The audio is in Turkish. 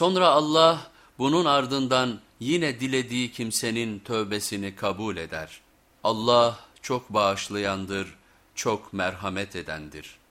Sonra Allah bunun ardından yine dilediği kimsenin tövbesini kabul eder. Allah çok bağışlayandır, çok merhamet edendir.''